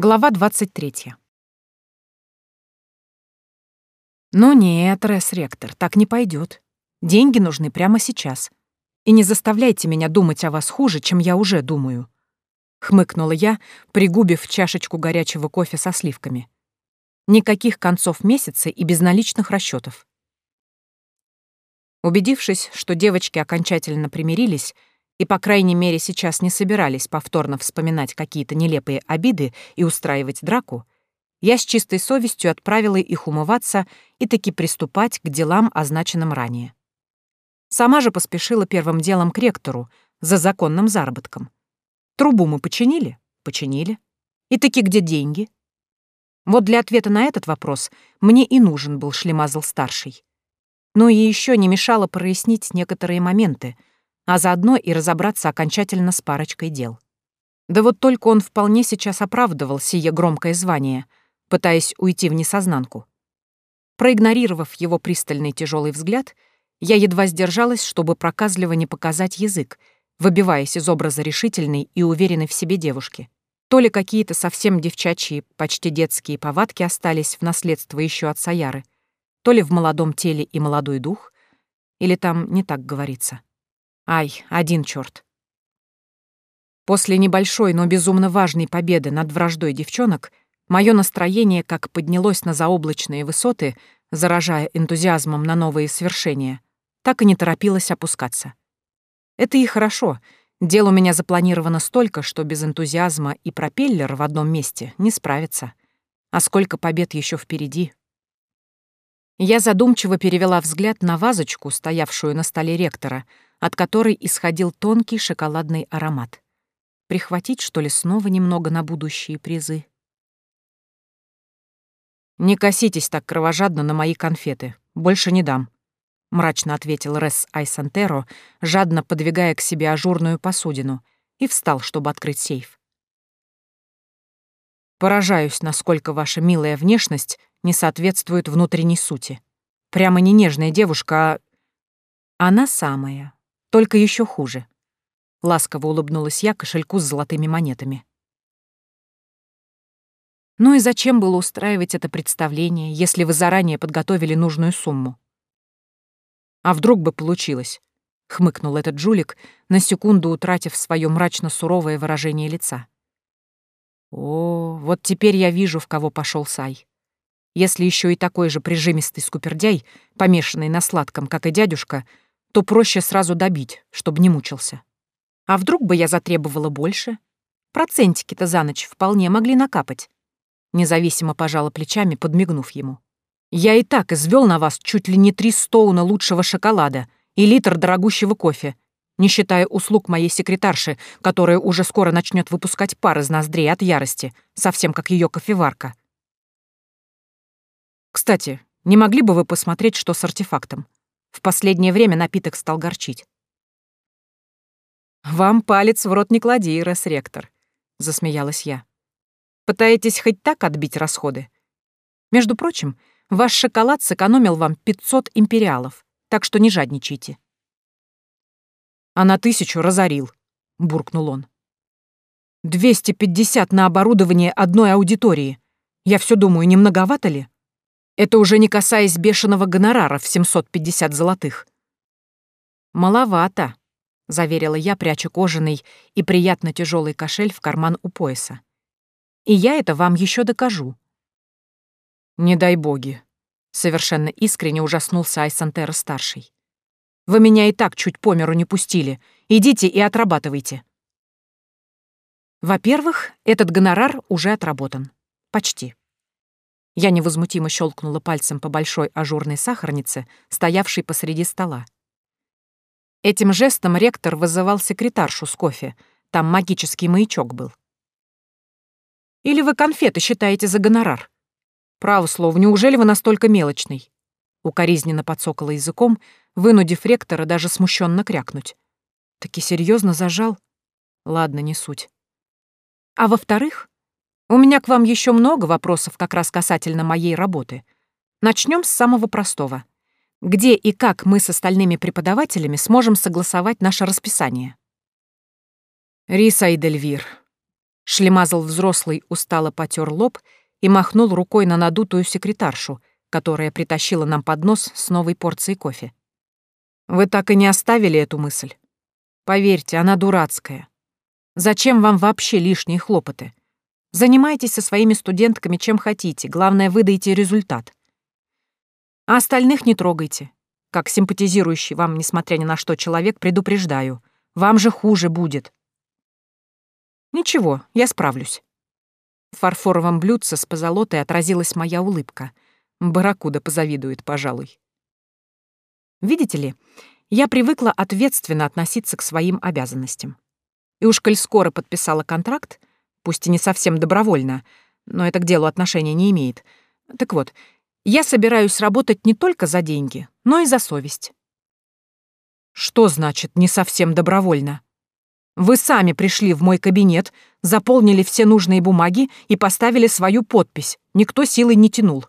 Глава 23. «Ну нет, Рес-ректор, так не пойдет. Деньги нужны прямо сейчас. И не заставляйте меня думать о вас хуже, чем я уже думаю», — хмыкнула я, пригубив чашечку горячего кофе со сливками. «Никаких концов месяца и безналичных расчетов. Убедившись, что девочки окончательно примирились, и, по крайней мере, сейчас не собирались повторно вспоминать какие-то нелепые обиды и устраивать драку, я с чистой совестью отправила их умываться и таки приступать к делам, означенным ранее. Сама же поспешила первым делом к ректору за законным заработком. Трубу мы починили? Починили. И таки где деньги? Вот для ответа на этот вопрос мне и нужен был Шлемазл-старший. Ну и еще не мешало прояснить некоторые моменты — а заодно и разобраться окончательно с парочкой дел. Да вот только он вполне сейчас оправдывал сие громкое звание, пытаясь уйти в несознанку. Проигнорировав его пристальный тяжелый взгляд, я едва сдержалась, чтобы проказливо не показать язык, выбиваясь из образа решительной и уверенной в себе девушки. То ли какие-то совсем девчачьи, почти детские повадки остались в наследство еще от Саяры, то ли в молодом теле и молодой дух, или там не так говорится. Ай, один черт. После небольшой, но безумно важной победы над враждой девчонок, мое настроение как поднялось на заоблачные высоты, заражая энтузиазмом на новые свершения, так и не торопилось опускаться. Это и хорошо. Дел у меня запланировано столько, что без энтузиазма и пропеллер в одном месте не справится. А сколько побед еще впереди. Я задумчиво перевела взгляд на вазочку, стоявшую на столе ректора — от которой исходил тонкий шоколадный аромат. Прихватить, что ли, снова немного на будущие призы? «Не коситесь так кровожадно на мои конфеты. Больше не дам», — мрачно ответил Рес Айсантеро, жадно подвигая к себе ажурную посудину, и встал, чтобы открыть сейф. «Поражаюсь, насколько ваша милая внешность не соответствует внутренней сути. Прямо не нежная девушка, а...» «Она самая», только еще хуже. Ласково улыбнулась я кошельку с золотыми монетами. Ну и зачем было устраивать это представление, если вы заранее подготовили нужную сумму? А вдруг бы получилось? Хмыкнул этот жулик, на секунду утратив свое мрачно-суровое выражение лица. О, вот теперь я вижу, в кого пошел Сай. Если еще и такой же прижимистый скупердяй, помешанный на сладком, как и дядюшка, то проще сразу добить, чтобы не мучился. А вдруг бы я затребовала больше? Процентики-то за ночь вполне могли накапать. Независимо пожала плечами, подмигнув ему. Я и так извел на вас чуть ли не три стоуна лучшего шоколада и литр дорогущего кофе, не считая услуг моей секретарши, которая уже скоро начнет выпускать пар из ноздрей от ярости, совсем как ее кофеварка. Кстати, не могли бы вы посмотреть, что с артефактом? В последнее время напиток стал горчить. «Вам палец в рот не клади, Рес-ректор», — засмеялась я. «Пытаетесь хоть так отбить расходы? Между прочим, ваш шоколад сэкономил вам 500 империалов, так что не жадничайте». «А на тысячу разорил», — буркнул он. «250 на оборудование одной аудитории. Я все думаю, не многовато ли?» Это уже не касаясь бешеного гонорара в 750 золотых. «Маловато», — заверила я, пряча кожаный и приятно тяжелый кошель в карман у пояса. «И я это вам еще докажу». «Не дай боги», — совершенно искренне ужаснулся Айсантера-старший. «Вы меня и так чуть по миру не пустили. Идите и отрабатывайте». Во-первых, этот гонорар уже отработан. Почти. Я невозмутимо щелкнула пальцем по большой ажурной сахарнице, стоявшей посреди стола. Этим жестом ректор вызывал секретаршу с кофе. Там магический маячок был. «Или вы конфеты считаете за гонорар?» «Право слово, неужели вы настолько мелочный?» Укоризненно подсокала языком, вынудив ректора даже смущенно крякнуть. Таки серьезно зажал? Ладно, не суть. А во-вторых, у меня к вам еще много вопросов как раз касательно моей работы. Начнем с самого простого. Где и как мы с остальными преподавателями сможем согласовать наше расписание? Риса и Дельвир. Шлемазл взрослый устало потер лоб и махнул рукой на надутую секретаршу, которая притащила нам поднос с новой порцией кофе. Вы так и не оставили эту мысль. Поверьте, она дурацкая. Зачем вам вообще лишние хлопоты? Занимайтесь со своими студентками чем хотите, главное, выдайте результат. А остальных не трогайте. Как симпатизирующий вам, несмотря ни на что, человек, предупреждаю. Вам же хуже будет. Ничего, я справлюсь. В фарфоровом блюдце с позолотой отразилась моя улыбка. Барракуда позавидует, пожалуй. Видите ли, я привыкла ответственно относиться к своим обязанностям. И уж коль скоро подписала контракт, пусть и не совсем добровольно, но это к делу отношения не имеет. Так вот, я собираюсь работать не только за деньги, но и за совесть. Что значит «не совсем добровольно»? Вы сами пришли в мой кабинет, заполнили все нужные бумаги и поставили свою подпись. Никто силой не тянул.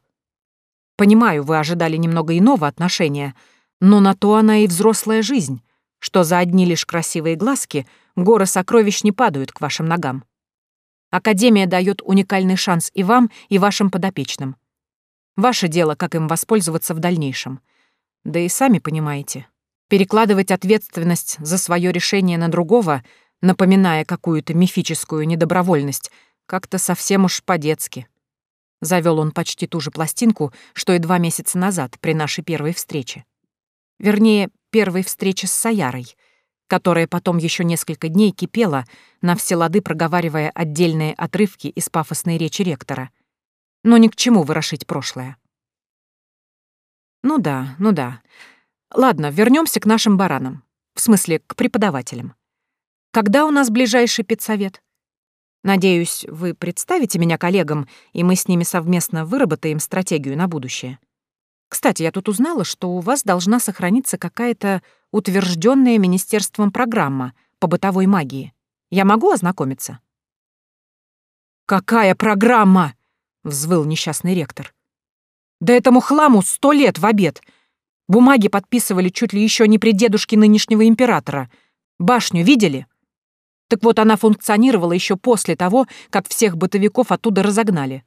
Понимаю, вы ожидали немного иного отношения, но на то она и взрослая жизнь, что за одни лишь красивые глазки горы сокровищ не падают к вашим ногам. Академия дает уникальный шанс и вам, и вашим подопечным. Ваше дело, как им воспользоваться в дальнейшем. Да и сами понимаете, перекладывать ответственность за свое решение на другого, напоминая какую-то мифическую недобровольность, как-то совсем уж по-детски. Завел он почти ту же пластинку, что и два месяца назад при нашей первой встрече. Вернее, первой встрече с Саярой — которая потом еще несколько дней кипела, на все лады проговаривая отдельные отрывки из пафосной речи ректора. Но ни к чему вырошить прошлое. Ну да, ну да. Ладно, вернемся к нашим баранам. В смысле, к преподавателям. Когда у нас ближайший педсовет? Надеюсь, вы представите меня коллегам, и мы с ними совместно выработаем стратегию на будущее. Кстати, я тут узнала, что у вас должна сохраниться какая-то утвержденная министерством программа по бытовой магии. Я могу ознакомиться? «Какая программа?» — взвыл несчастный ректор. «Да этому хламу сто лет в обед. Бумаги подписывали чуть ли еще не при дедушке нынешнего императора. Башню видели?» Так вот, она функционировала еще после того, как всех бытовиков оттуда разогнали.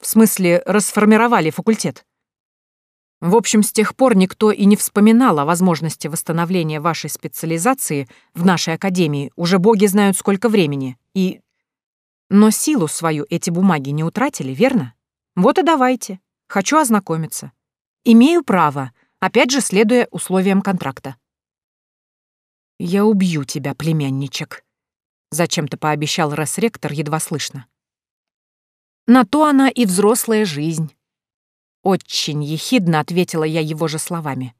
В смысле, расформировали факультет. В общем, с тех пор никто и не вспоминал о возможности восстановления вашей специализации в нашей академии, уже боги знают сколько времени, и... Но силу свою эти бумаги не утратили, верно? Вот и давайте. Хочу ознакомиться. Имею право, опять же, следуя условиям контракта. «Я убью тебя, племянничек», — зачем-то пообещал Рес-ректор едва слышно. «На то она и взрослая жизнь». Очень ехидно ответила я его же словами.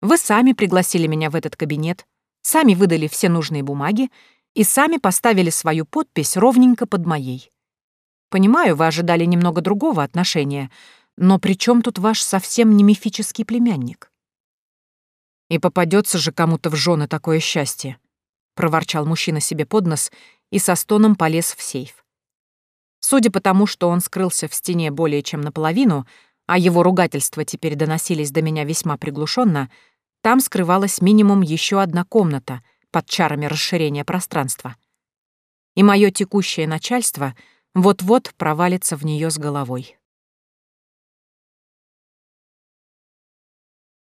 Вы сами пригласили меня в этот кабинет, сами выдали все нужные бумаги и сами поставили свою подпись ровненько под моей. Понимаю, вы ожидали немного другого отношения, но при чем тут ваш совсем не мифический племянник? И попадется же кому-то в жены такое счастье, проворчал мужчина себе под нос и со стоном полез в сейф. Судя по тому, что он скрылся в стене более чем наполовину, а его ругательства теперь доносились до меня весьма приглушенно, там скрывалась минимум еще одна комната под чарами расширения пространства. И мое текущее начальство вот-вот провалится в нее с головой.